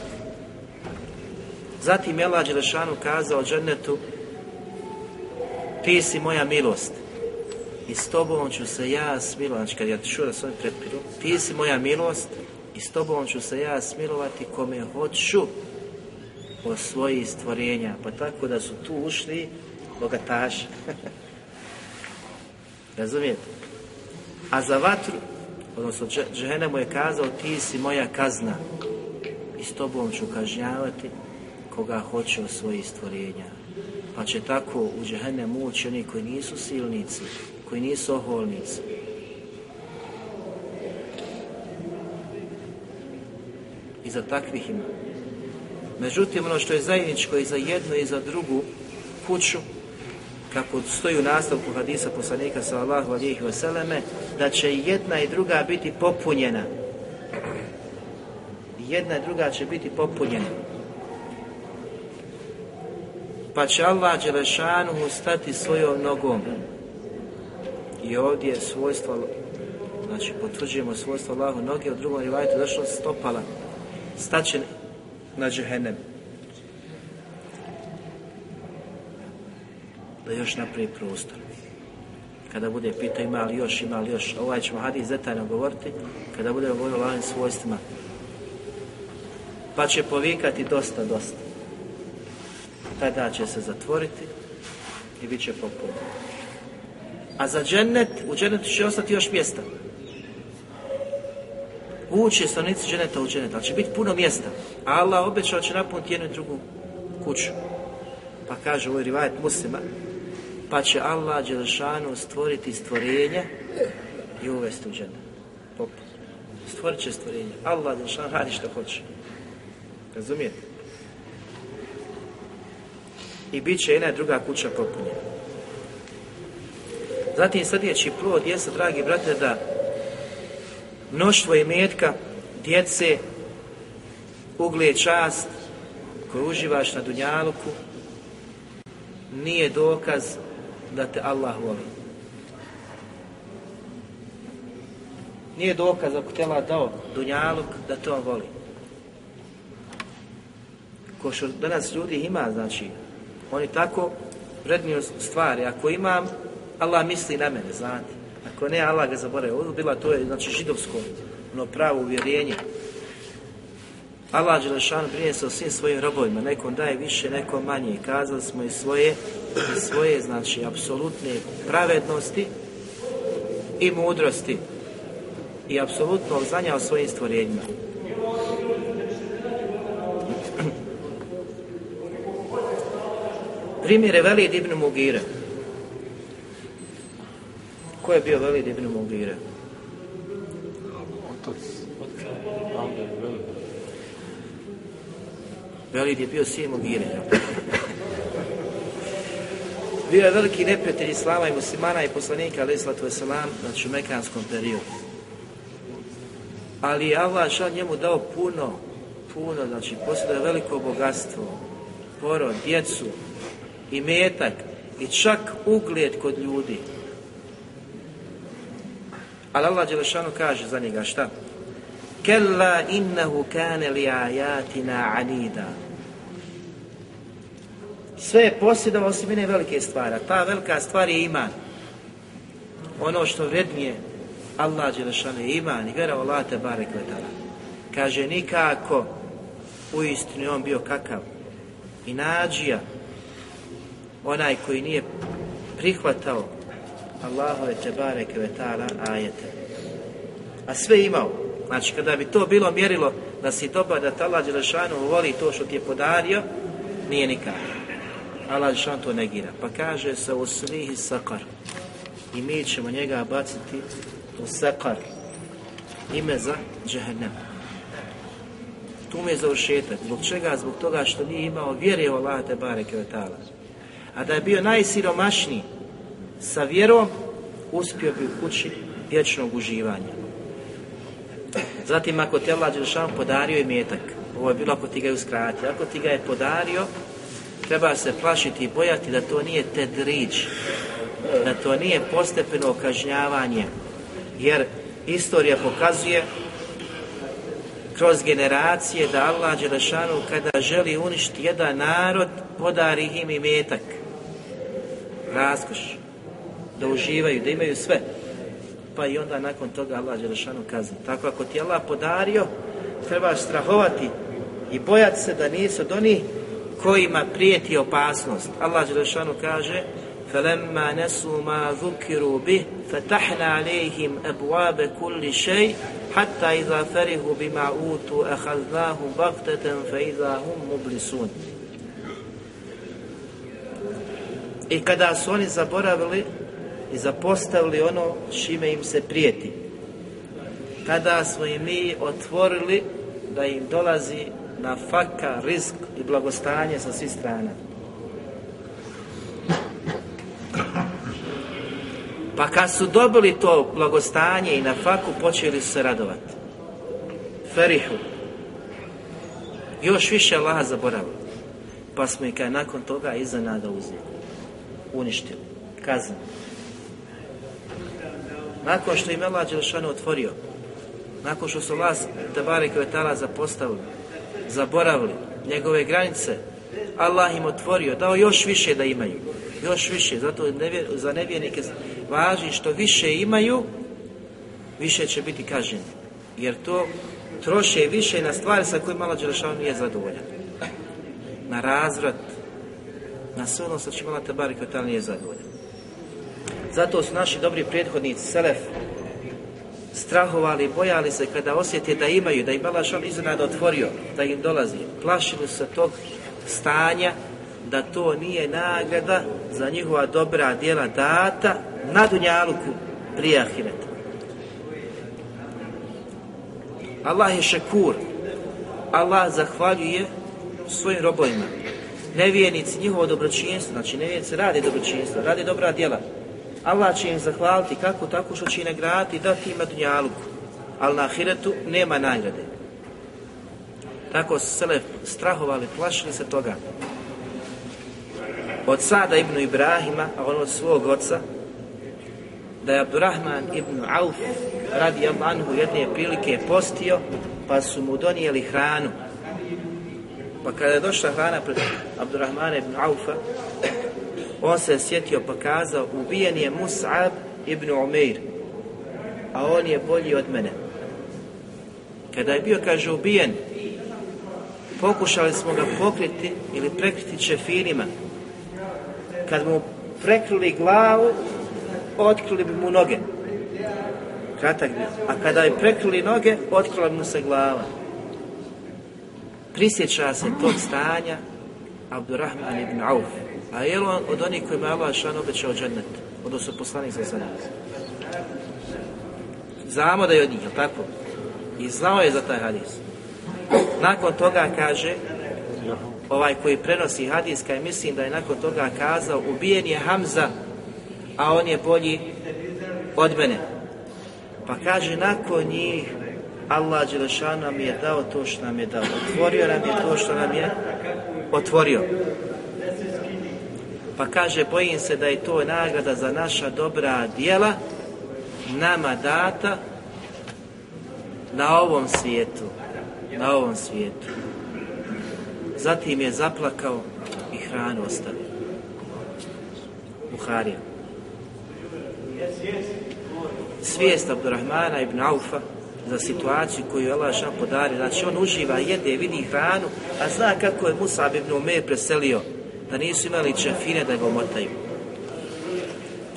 S2: Zatim je Allah Đelešanu kazao dženetu ti si moja milost i s tobom ću se ja smilovati, znači kad ja čuo da se oni prepiru, ti si moja milost i s tobom ću se ja smilovati kome hoću od svojih stvorenja, pa tako da su tu ušli bogataši. Razumijete? A za vatru, odnosno žena mu je kazao, ti si moja kazna i s tobom ću kažnjavati koga hoće od svojih stvorenja. Pa će tako u džehennem ući oni koji nisu silnici, koji nisu oholnici. I za takvih ima. Međutim, ono što je zajedničko i za jednu i za drugu kuću, kako stoji u nastavku hadisa poslanika sallallahu alihi vseleme, da će jedna i druga biti popunjena. Jedna i druga će biti popunjena. Pa će Allah Đelešanuhu stati svojom nogom. I ovdje je svojstvo, znači potvrđujemo svojstvo Allahu noge, u drugom rivajtu došlo stopala. Staće na džehennem. Da još napravi prostor. Kada bude pitao ima li još, ima li još, ovaj ćemo hadis detaljno govoriti, kada bude govorio o svojstvima. Pa će povikati dosta, dosta. Tada će se zatvoriti i bit će popun. A za džennet, u džennetu će ostati još mjesta ući stanovnici dženeta u dženeta, ali će biti puno mjesta. Allah obećao će napuniti jednu i drugu kuću. Pa kaže ovo je rivajet muslima, pa će Allah Đelešanu stvoriti stvorenja i uvesti u dženet. Stvorit će stvorenje. Allah Đelešanu radi što hoće. Razumijete? I bit će jedna druga kuća popunjena. Zatim sljedeći plod jeste, dragi brate, da mnoštvo imetka, djece, uglije čast koju uživaš na Dunjaluku nije dokaz da te Allah voli. Nije dokaz ako te Allah dao Dunjaluk da te on voli. Ko što danas ljudi ima, znači, oni tako vredniju stvari. Ako imam, Allah misli na mene, znate. Ako ne, Allah ga zaboravio. Ovo bila to je, znači, židovsko, ono pravo uvjerenje. Allah Đelešan brine se o svim svojim robovima. Nekom daje više, nekom manje. Kazali smo i svoje, i svoje, znači, apsolutne pravednosti i mudrosti i apsolutno znanja o svojim stvorenjima. Primjer je Velid ibn Mugire. Ko je bio Velid ibn Mugire? Velid je bio sin Mugire. Bio je veliki neprijatelj Islama i muslimana i poslanika, ali islatu wasalam, znači u mekanskom periodu. Ali je Allah šal njemu dao puno, puno, znači posjeduje veliko bogatstvo, porod, djecu, i metak, i čak ugled kod ljudi. Ali Allah Đelešanu kaže za njega šta? Kella innehu kane li ajatina anida. Sve je posjedovao osim jedne velike stvari. Ta velika stvar je iman. Ono što vrednije Allah Đelešanu je iman i vjera Allah te barek. Kaže nikako u istinu on bio kakav. I nađija onaj koji nije prihvatao Allahove te barek ve ta'ala ajete. A sve imao. Znači kada bi to bilo mjerilo da si dobar, da te Allah Đelešanu voli to što ti je podario, nije nikako. Allah Đelešanu to negira. Pa kaže se u slihi sakar. I mi ćemo njega baciti u sakar. Ime za džehennem. Tu mu je završetak. Zbog čega? Zbog toga što nije imao vjere u Allah te bareke ve ta'ala. A da je bio najsiromašniji sa vjerom, uspio bi u kući vječnog uživanja. Zatim ako te Allah podario je metak, ovo je bilo ako ti ga je uskratio, ako ti ga je podario, treba se plašiti i bojati da to nije tedrić, da to nije postepeno kažnjavanje, jer istorija pokazuje kroz generacije da Allah Đelešanu kada želi uništiti jedan narod, podari im i metak, raskoš, da uživaju, da imaju sve. Pa i onda nakon toga Allah Đelešanu kazni. Tako ako ti je Allah podario, trebaš strahovati i bojati se da nisu od onih kojima prijeti opasnost. Allah Đelešanu kaže فَلَمَّا نَسُوا مَا ذُكِرُوا بِهِ فَتَحْنَا عَلَيْهِمْ أَبْوَابَ كُلِّ شَيْءٍ حَتَّى إِذَا فَرِهُوا بِمَا أُوتُوا أَخَذْنَاهُمْ بَغْتَةً فَإِذَا هُمْ مُبْلِسُونَ I kada su oni zaboravili i zapostavili ono čime im se prijeti, tada smo i mi otvorili da im dolazi na faka, risk i blagostanje sa svih strana. Pa kad su dobili to blagostanje i na faku, počeli su se radovati. Ferihu. Još više Allaha zaboravili. Pa smo i kaj nakon toga iznenada uzeli. Uništili. Kaznili. Nakon što im je Allah Đelšanu otvorio, nakon što su Allah Tebare Kvetala zapostavili, zaboravili njegove granice, Allah im otvorio, dao još više da imaju. Još više, zato nevjer, za nevjernike važi što više imaju, više će biti kažnjeni. Jer to troše više na stvari sa kojima Allah Đelešanu nije zadovoljan. Na razvrat, na sve ono sa čim Allah Tebare Kvetala nije zadovoljan. Zato su naši dobri prethodnici, Selef, strahovali, bojali se kada osjete da imaju, da im Allah iznenada otvorio, da im dolazi. Plašili se tog stanja da to nije nagrada za njihova dobra djela data na Dunjaluku prije Ahireta. Allah je šekur. Allah zahvaljuje svojim robovima. Nevijenici njihovo dobročinstvo, znači nevijenici radi dobročinstvo, radi dobra djela. Allah će im zahvaliti kako tako što će im nagraditi dati ima dunjaluku. Ali na ahiretu nema nagrade. Tako su se strahovali, plašili se toga. Od Sada ibn Ibrahima, a on od svog oca, da je Abdurrahman ibn Auf radi anhu jedne prilike postio, pa su mu donijeli hranu. Pa kada je došla hrana pred Abdurrahmana ibn Aufa, on se sjetio pa kazao, ubijen je Mus'ab ibn Umeir, a on je bolji od mene. Kada je bio, kaže, ubijen, pokušali smo ga pokriti ili prekriti čefirima. Kad mu prekrili glavu, otkrili bi mu noge. Kratak bi. A kada je prekrili noge, otkrila bi mu se glava. Prisjeća se tog stanja Abdurrahman ibn Auf. A je on od onih kojima je Allah šan obećao džennet? Odnosno poslanik za sada. Znamo da je od njih, tako? I znao je za taj hadis. Nakon toga kaže, ovaj koji prenosi hadis, kaj mislim da je nakon toga kazao, ubijen je Hamza, a on je bolji od mene. Pa kaže, nakon njih, Allah Đelešan nam je dao to što nam je dao. Otvorio nam je to što nam je otvorio. Pa kaže, bojim se da je to nagrada za naša dobra dijela, nama data na ovom svijetu. Na ovom svijetu. Zatim je zaplakao i hranu ostavio. Buharija. Svijest Abdurrahmana ibn Aufa za situaciju koju je Allah podari. Znači on uživa, jede, vidi hranu, a zna kako je Musab ibn Umer preselio, da nisu imali čefine da ga omotaju.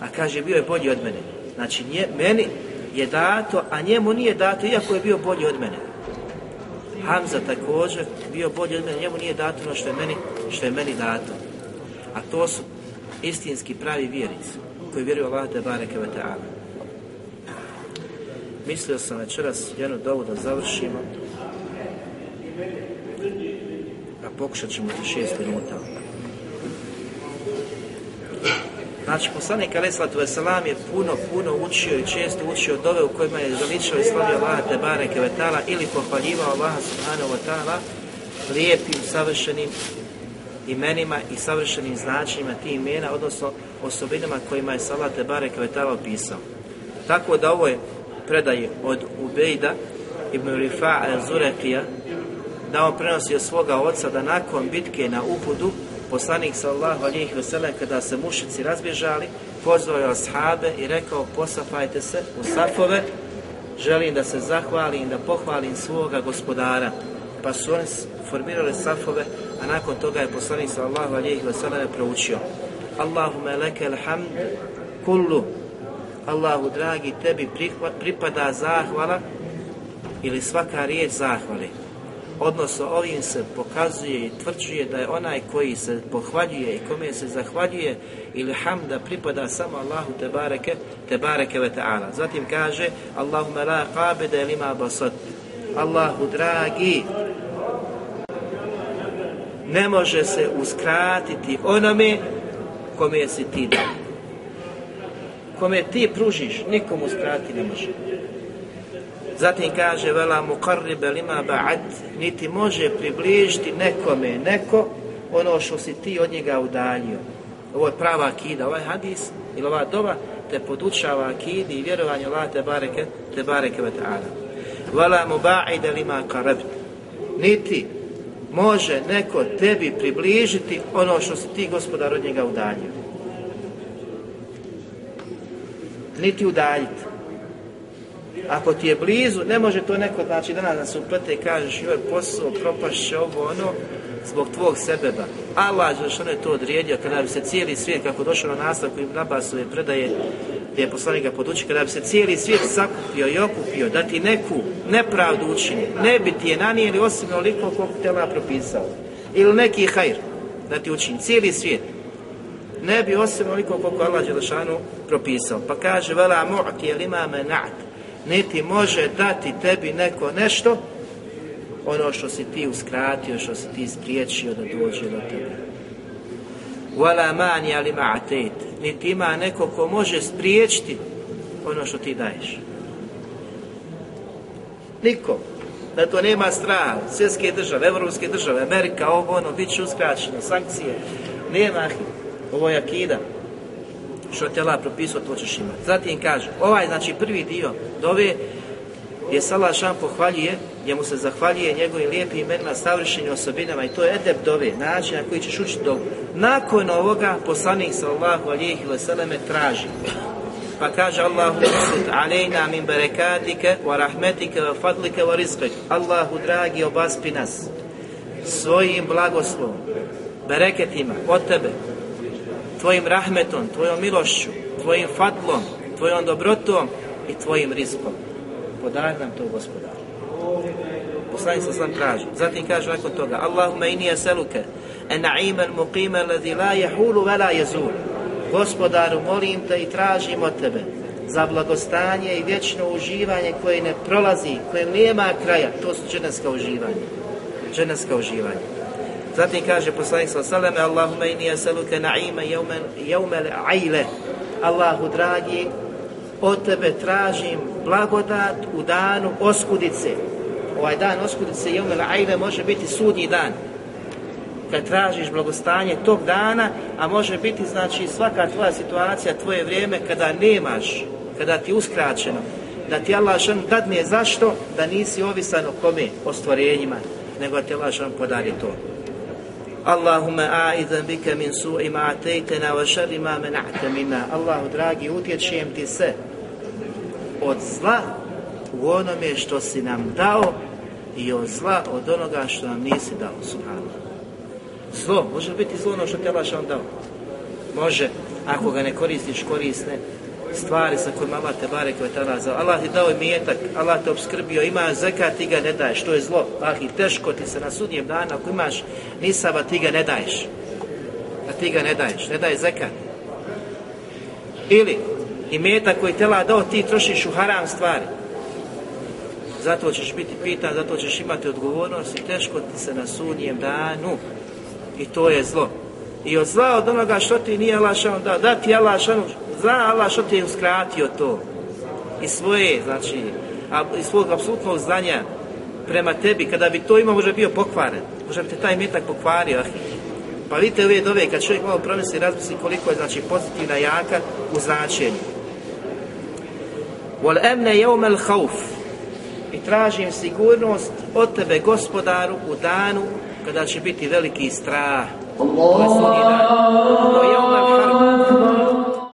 S2: A kaže, bio je bolji od mene. Znači, nje, meni je dato, a njemu nije dato, iako je bio bolji od mene. Hamza također bio bolji od mene, njemu nije dato ono što je meni, što je meni dato. A to su istinski pravi vjernici koji vjeruju Allah te bareke ve ta'ala. Mislio sam večeras jednu dovu da završimo, a pokušat ćemo šest minuta. Znači, poslanik alaih sallatu wasalam je puno, puno učio i često učio dove u kojima je zaličao i slavio Allah te bareke ve ta'ala ili pohvaljivao Allah subhanahu wa lijepim, savršenim imenima i savršenim značenjima tih imena, odnosno osobinama kojima je Salat te bareke ve ta'ala opisao. Tako da ovo je predaje od Ubejda ibn Rifa'a Zurekija da on prenosi od svoga oca da nakon bitke na Uhudu poslanik sallallahu alihi veselem kada se mušici razbježali pozvao je ashabe i rekao posafajte se u safove želim da se zahvalim da pohvalim svoga gospodara. Pa su oni formirali safove a nakon toga je poslanik sallallahu alihi veselem proučio. Allahume leke alhamd kullu Allahu dragi, tebi pripada zahvala ili svaka riječ zahvali. Odnosno ovim se pokazuje i tvrđuje da je onaj koji se pohvaljuje i kome se zahvaljuje ili hamda pripada samo Allahu te bareke, te bareke ve ta'ala. Zatim kaže Allahumma la qabida lima basad. Allahu dragi, ne može se uskratiti onome kome si ti dao kome ti pružiš, nikomu skrati ne može. Zatim kaže, vela mu karribe lima ba'ad, niti može približiti nekome, neko, ono što si ti od njega udaljio. Ovo je prava akida, ovaj hadis ili ova doba te podučava akidi i vjerovanje Allah te bareke, te bareke ve ta'ala. Vela mu ba'ide lima karabit. Niti može neko tebi približiti ono što si ti gospodar od njega udaljio. Niti udaljiti. Ako ti je blizu, ne može to neko, znači danas da se uplete i kažeš joj posao, propašće ovo, ono, zbog tvog sebeba. Allah ono je to odrijedio kada bi se cijeli svijet, kako došao na nastavku i Nabasove predaje, gdje je poslanik ga poduči, kada bi se cijeli svijet sakupio i okupio, da ti neku nepravdu učini, ne bi ti je nanijeli osim oliko koliko te Allah propisao. Ili neki hajr da ti učini, cijeli svijet ne bi osim oliko koliko Allah Đelešanu propisao. Pa kaže, vela mu'ti je lima menat. Niti može dati tebi neko nešto, ono što si ti uskratio, što si ti spriječio da dođe do tebe. Vela mani ali ma'atet. Niti ima neko ko može spriječiti ono što ti daješ. Niko. Da to nema straha. Svjetske države, evropske države, Amerika, ovo ono, bit će uskraćeno, sankcije. Nema ovo je akida. Što te Allah propisao, to ćeš imati. Zatim kaže, ovaj znači prvi dio dove je Salah Šan pohvaljuje, njemu se zahvaljuje njegovim lijepim imenima, savršenim osobinama i to je edep dove, način na koji ćeš učiti dovu. Nakon ovoga poslanik sallahu alijih i veseleme traži. Pa kaže Allahu usud alejna min berekatike wa rahmetike wa fadlike wa rizqik. Allahu dragi obaspi nas svojim blagoslovom, bereketima od tebe, tvojim rahmetom, tvojom milošću, tvojim fadlom, tvojom dobrotom i tvojim rizkom. Podaj nam to, gospodar. Poslanik sa sam traži. Zatim kaže nakon toga, Allahumma inni asaluke en na'ima al-muqima alladhi la yahulu wa yazul. Gospodaru, molim te i tražim od tebe za blagostanje i vječno uživanje koje ne prolazi, koje nema kraja. To su dženevska uživanja. Dženevska uživanja. Zatim kaže poslanik sa salame Allahumma inni asaluke na'ima jeumel ajle Allahu dragi od tebe tražim blagodat u danu oskudice. Ovaj dan oskudice jeumel ajle može biti sudnji dan kad tražiš blagostanje tog dana, a može biti znači svaka tvoja situacija, tvoje vrijeme kada nemaš, kada ti je uskraćeno, da ti Allah šan dadne zašto? Da nisi ovisan o kome? O stvorenjima, nego ti Allah podari to. Allahumma a'idhan bika min su'i ma atejtena wa šari ma mena'te minna. Allahu dragi, utječem ti se od zla u onome što si nam dao i od zla od onoga što nam nisi dao, subhanallah. Zlo, može biti zlo ono što te Allah dao. Može, ako ga ne koristiš korisne stvari sa kojima Allah te bare koje Allah ti dao imetak, Allah te obskrbio, ima zekat, ti ga ne daješ, to je zlo. Ah, i teško ti se na sudnjem danu, ako imaš nisava, ti ga ne daješ. A ti ga ne daješ, ne daješ zekat. Ili, imetak koji te Allah dao, ti trošiš u haram stvari. Zato ćeš biti pitan, zato ćeš imati odgovornost i teško ti se na sudnjem danu i to je zlo. I od zla od onoga što ti nije Allah dao, da ti Allah zna Allah što ti je uskratio to. I svoje, znači, a, i svog apsolutnog znanja prema tebi, kada bi to imao, možda bio pokvaren. Možda bi te taj metak pokvario. Pa vidite ove dove, kad čovjek malo promisli, razmisli koliko je, znači, pozitivna jaka u značenju. Wal emne jeumel hauf. I tražim sigurnost od tebe, gospodaru, u danu kada će biti veliki strah. الله ويوم الحرب